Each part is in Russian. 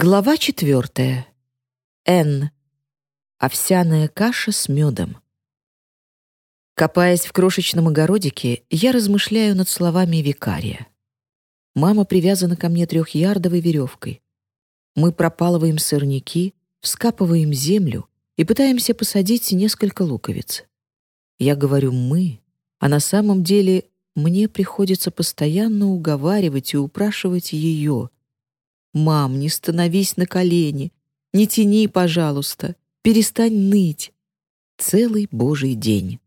Глава четвертая. Н. Овсяная каша с медом. Копаясь в крошечном огородике, я размышляю над словами викария. Мама привязана ко мне трехярдовой веревкой. Мы пропалываем сорняки, вскапываем землю и пытаемся посадить несколько луковиц. Я говорю «мы», а на самом деле мне приходится постоянно уговаривать и упрашивать ее — «Мам, не становись на колени, не тяни, пожалуйста, перестань ныть». Целый божий день.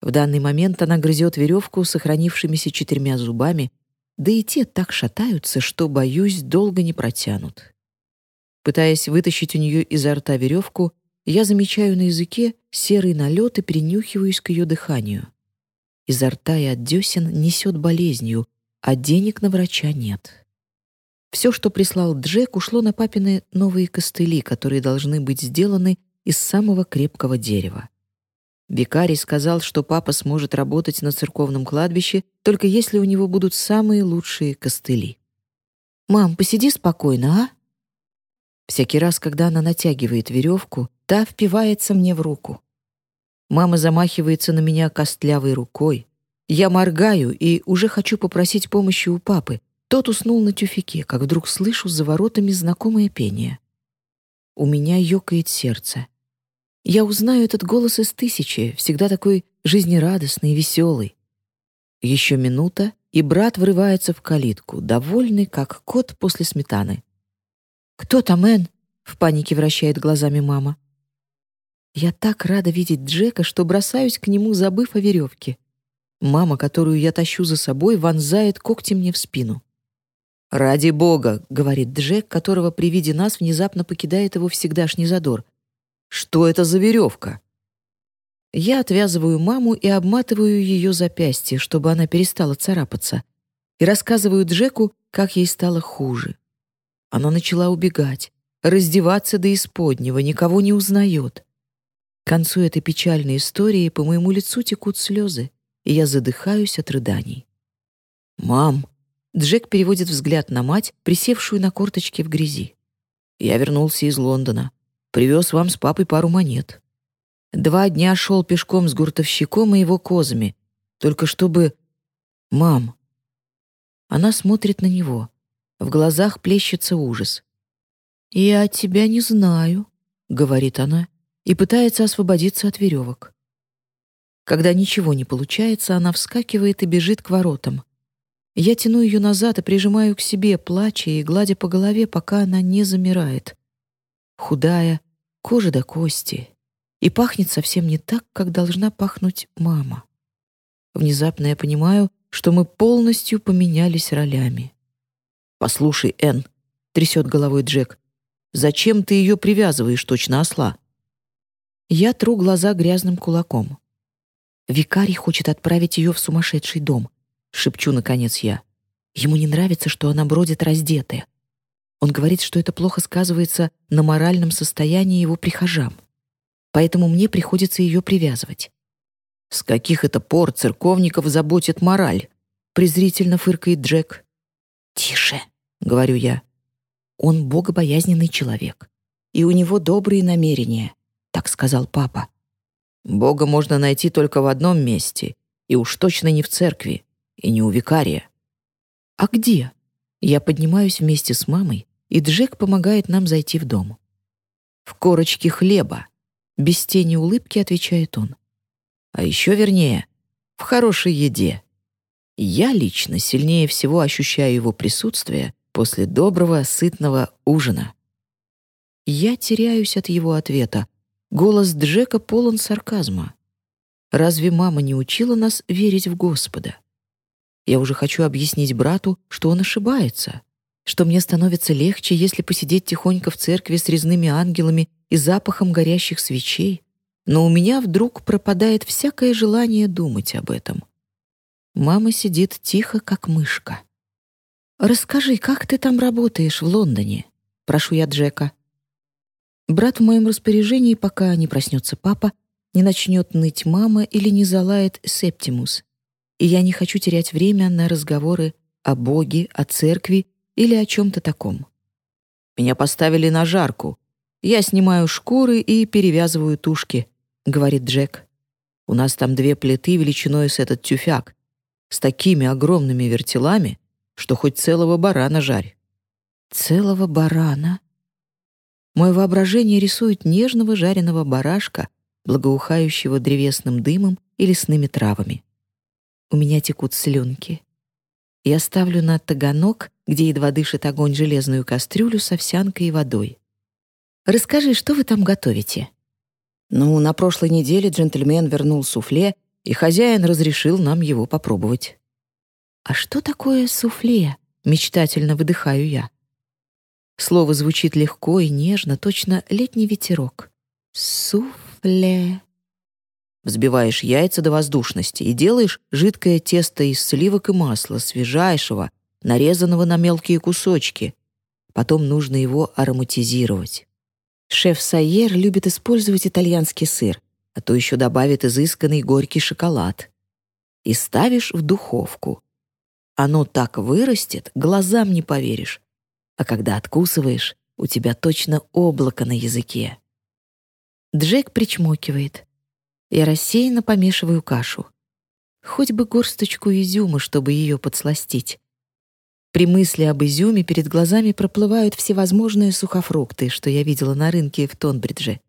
В данный момент она грызет веревку сохранившимися четырьмя зубами, да и те так шатаются, что, боюсь, долго не протянут. Пытаясь вытащить у нее изо рта веревку, я замечаю на языке серый налет и перенюхиваюсь к ее дыханию. Изо рта и от десен несет болезнью, а денег на врача нет. Все, что прислал Джек, ушло на папины новые костыли, которые должны быть сделаны из самого крепкого дерева. Викарий сказал, что папа сможет работать на церковном кладбище, только если у него будут самые лучшие костыли. «Мам, посиди спокойно, а?» Всякий раз, когда она натягивает веревку, та впивается мне в руку. Мама замахивается на меня костлявой рукой. Я моргаю и уже хочу попросить помощи у папы, тот уснул на тюфике, как вдруг слышу за воротами знакомое пение. У меня ёкает сердце. Я узнаю этот голос из тысячи, всегда такой жизнерадостный и веселый. Еще минута, и брат врывается в калитку, довольный, как кот после сметаны. «Кто там, Энн?» — в панике вращает глазами мама. Я так рада видеть Джека, что бросаюсь к нему, забыв о веревке. Мама, которую я тащу за собой, вонзает когти мне в спину. «Ради бога», — говорит Джек, которого при виде нас внезапно покидает его всегдашний задор. «Что это за веревка?» Я отвязываю маму и обматываю ее запястье, чтобы она перестала царапаться, и рассказываю Джеку, как ей стало хуже. Она начала убегать, раздеваться до исподнего, никого не узнает. К концу этой печальной истории по моему лицу текут слезы, и я задыхаюсь от рыданий. «Мам», Джек переводит взгляд на мать, присевшую на корточке в грязи. «Я вернулся из Лондона. Привез вам с папой пару монет. Два дня шел пешком с гуртовщиком и его козами, только чтобы... Мам!» Она смотрит на него. В глазах плещется ужас. «Я тебя не знаю», — говорит она, и пытается освободиться от веревок. Когда ничего не получается, она вскакивает и бежит к воротам. Я тяну ее назад и прижимаю к себе, плача и гладя по голове, пока она не замирает. Худая, кожа до кости. И пахнет совсем не так, как должна пахнуть мама. Внезапно я понимаю, что мы полностью поменялись ролями. «Послушай, Энн», — трясет головой Джек, «зачем ты ее привязываешь точно осла?» Я тру глаза грязным кулаком. Викарий хочет отправить ее в сумасшедший дом —— шепчу, наконец, я. Ему не нравится, что она бродит раздетая. Он говорит, что это плохо сказывается на моральном состоянии его прихожан. Поэтому мне приходится ее привязывать. «С каких это пор церковников заботит мораль?» — презрительно фыркает Джек. «Тише», — говорю я. «Он богобоязненный человек, и у него добрые намерения», — так сказал папа. «Бога можно найти только в одном месте, и уж точно не в церкви», и не у викария. «А где?» Я поднимаюсь вместе с мамой, и Джек помогает нам зайти в дом. «В корочке хлеба», — без тени улыбки отвечает он. «А еще вернее, в хорошей еде. Я лично сильнее всего ощущаю его присутствие после доброго, сытного ужина». Я теряюсь от его ответа. Голос Джека полон сарказма. Разве мама не учила нас верить в Господа? Я уже хочу объяснить брату, что он ошибается, что мне становится легче, если посидеть тихонько в церкви с резными ангелами и запахом горящих свечей, но у меня вдруг пропадает всякое желание думать об этом. Мама сидит тихо, как мышка. «Расскажи, как ты там работаешь в Лондоне?» — прошу я Джека. Брат в моем распоряжении, пока не проснется папа, не начнет ныть мама или не залает Септимус и я не хочу терять время на разговоры о Боге, о церкви или о чем-то таком. Меня поставили на жарку. Я снимаю шкуры и перевязываю тушки», — говорит Джек. «У нас там две плиты величиной с этот тюфяк, с такими огромными вертелами, что хоть целого барана жарь». «Целого барана?» Мое воображение рисует нежного жареного барашка, благоухающего древесным дымом и лесными травами. У меня текут слюнки. Я ставлю на таганок, где едва дышит огонь, железную кастрюлю с овсянкой и водой. «Расскажи, что вы там готовите?» «Ну, на прошлой неделе джентльмен вернул суфле, и хозяин разрешил нам его попробовать». «А что такое суфле?» — мечтательно выдыхаю я. Слово звучит легко и нежно, точно летний ветерок. Суфле. Взбиваешь яйца до воздушности и делаешь жидкое тесто из сливок и масла, свежайшего, нарезанного на мелкие кусочки. Потом нужно его ароматизировать. Шеф Сайер любит использовать итальянский сыр, а то еще добавит изысканный горький шоколад. И ставишь в духовку. Оно так вырастет, глазам не поверишь а когда откусываешь, у тебя точно облако на языке. Джек причмокивает. Я рассеянно помешиваю кашу. Хоть бы горсточку изюма, чтобы ее подсластить. При мысли об изюме перед глазами проплывают всевозможные сухофрукты, что я видела на рынке в Тонбридже.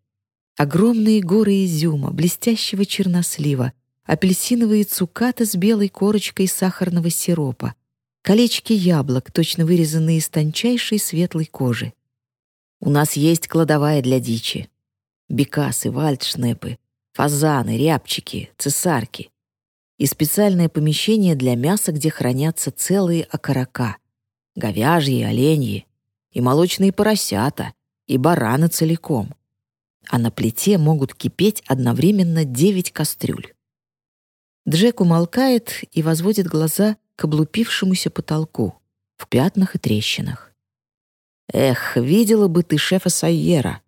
Огромные горы изюма, блестящего чернослива, апельсиновые цукаты с белой корочкой сахарного сиропа, колечки яблок, точно вырезанные из тончайшей светлой кожи. У нас есть кладовая для дичи. Бекасы, вальдшнепы, фазаны, рябчики, цесарки. И специальное помещение для мяса, где хранятся целые окорока. Говяжьи, оленьи, и молочные поросята, и бараны целиком. А на плите могут кипеть одновременно девять кастрюль. Джек умолкает и возводит глаза к облупившемуся потолку, в пятнах и трещинах. Эх, видела бы ты шефа Сайера.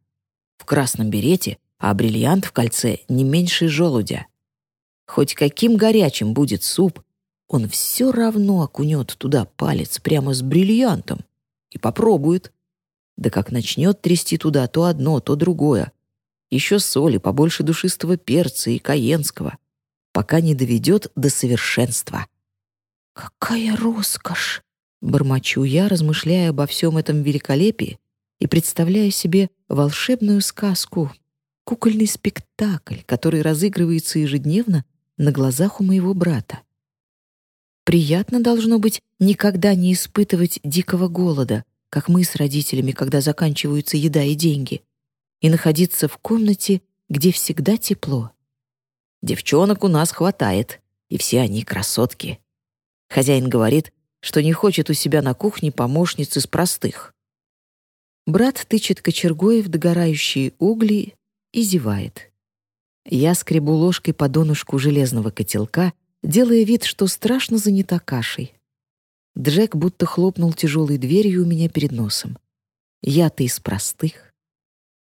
В красном берете, а бриллиант в кольце не меньше желудя. Хоть каким горячим будет суп, он все равно окунет туда палец прямо с бриллиантом и попробует. Да как начнет трясти туда то одно, то другое. Еще соли, побольше душистого перца и каенского, пока не доведет до совершенства. «Какая роскошь!» — бормочу я, размышляя обо всем этом великолепии и представляя себе волшебную сказку, кукольный спектакль, который разыгрывается ежедневно на глазах у моего брата. Приятно должно быть никогда не испытывать дикого голода, как мы с родителями, когда заканчиваются еда и деньги, и находиться в комнате, где всегда тепло. Девчонок у нас хватает, и все они красотки. Хозяин говорит, что не хочет у себя на кухне помощниц из простых. Брат тычет кочергой в догорающие угли и зевает. Я скребу ложкой по донышку железного котелка, делая вид, что страшно занята кашей. Джек будто хлопнул тяжелой дверью у меня перед носом. Я-то из простых.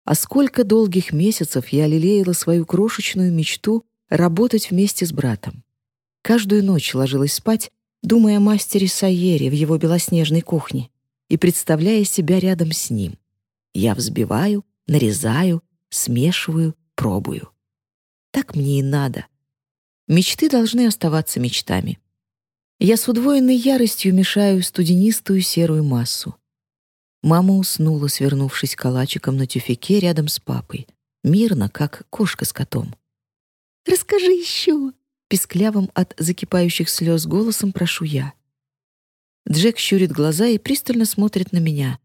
А сколько долгих месяцев я лелеяла свою крошечную мечту работать вместе с братом. Каждую ночь ложилась спать думая о мастере Сайере в его белоснежной кухне и представляя себя рядом с ним. Я взбиваю, нарезаю, смешиваю, пробую. Так мне и надо. Мечты должны оставаться мечтами. Я с удвоенной яростью мешаю студенистую серую массу. Мама уснула, свернувшись калачиком на тюфяке рядом с папой, мирно, как кошка с котом. «Расскажи еще!» Писклявым от закипающих слез голосом прошу я. Джек щурит глаза и пристально смотрит на меня.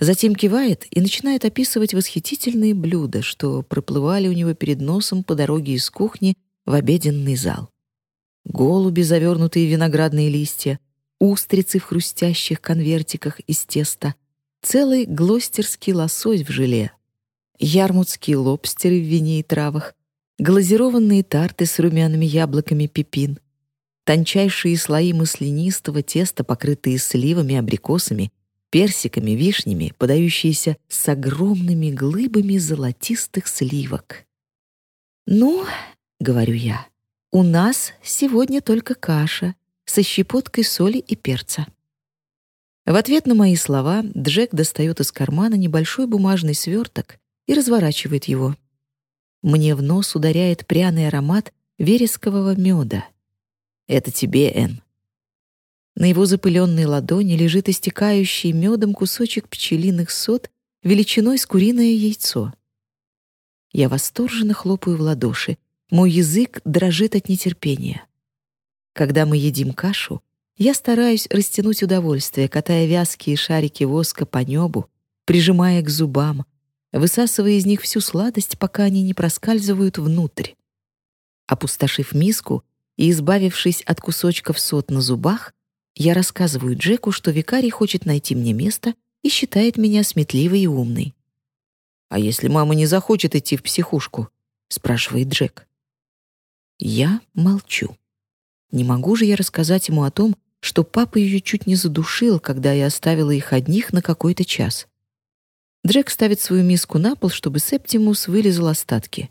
Затем кивает и начинает описывать восхитительные блюда, что проплывали у него перед носом по дороге из кухни в обеденный зал. Голуби, завернутые виноградные листья, устрицы в хрустящих конвертиках из теста, целый глостерский лосось в желе, ярмутские лобстеры в вине и травах, глазированные тарты с румяными яблоками пепин, тончайшие слои маслянистого теста, покрытые сливами, абрикосами, персиками, вишнями, подающиеся с огромными глыбами золотистых сливок. «Ну, — говорю я, — у нас сегодня только каша со щепоткой соли и перца». В ответ на мои слова Джек достает из кармана небольшой бумажный сверток и разворачивает его. Мне в нос ударяет пряный аромат верескового меда. «Это тебе, Энн». На его запыленной ладони лежит истекающий медом кусочек пчелиных сот величиной с куриное яйцо. Я восторженно хлопаю в ладоши. Мой язык дрожит от нетерпения. Когда мы едим кашу, я стараюсь растянуть удовольствие, катая вязкие шарики воска по небу, прижимая к зубам, высасывая из них всю сладость, пока они не проскальзывают внутрь. Опустошив миску и избавившись от кусочков сот на зубах, я рассказываю Джеку, что викарий хочет найти мне место и считает меня сметливой и умной. «А если мама не захочет идти в психушку?» — спрашивает Джек. Я молчу. Не могу же я рассказать ему о том, что папа ее чуть не задушил, когда я оставила их одних на какой-то час. Джек ставит свою миску на пол, чтобы Септимус вылезал остатки.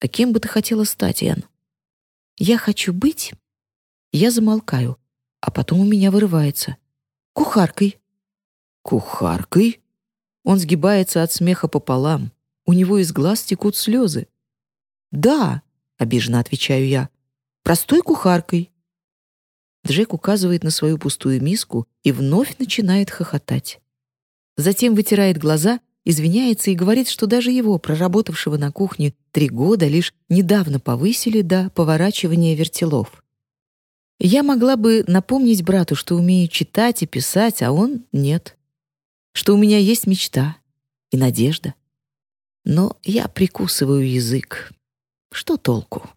«А кем бы ты хотела стать, Энн?» «Я хочу быть...» Я замолкаю, а потом у меня вырывается. «Кухаркой». «Кухаркой?» Он сгибается от смеха пополам. У него из глаз текут слезы. «Да», — обиженно отвечаю я, — «простой кухаркой». Джек указывает на свою пустую миску и вновь начинает хохотать. Затем вытирает глаза, извиняется и говорит, что даже его, проработавшего на кухне три года, лишь недавно повысили до поворачивания вертелов. Я могла бы напомнить брату, что умею читать и писать, а он — нет что у меня есть мечта и надежда. Но я прикусываю язык. Что толку?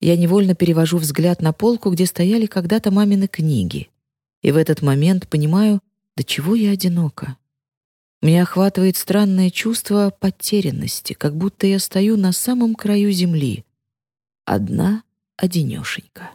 Я невольно перевожу взгляд на полку, где стояли когда-то мамины книги. И в этот момент понимаю, до чего я одинока. Меня охватывает странное чувство потерянности, как будто я стою на самом краю земли. Одна одинешенька.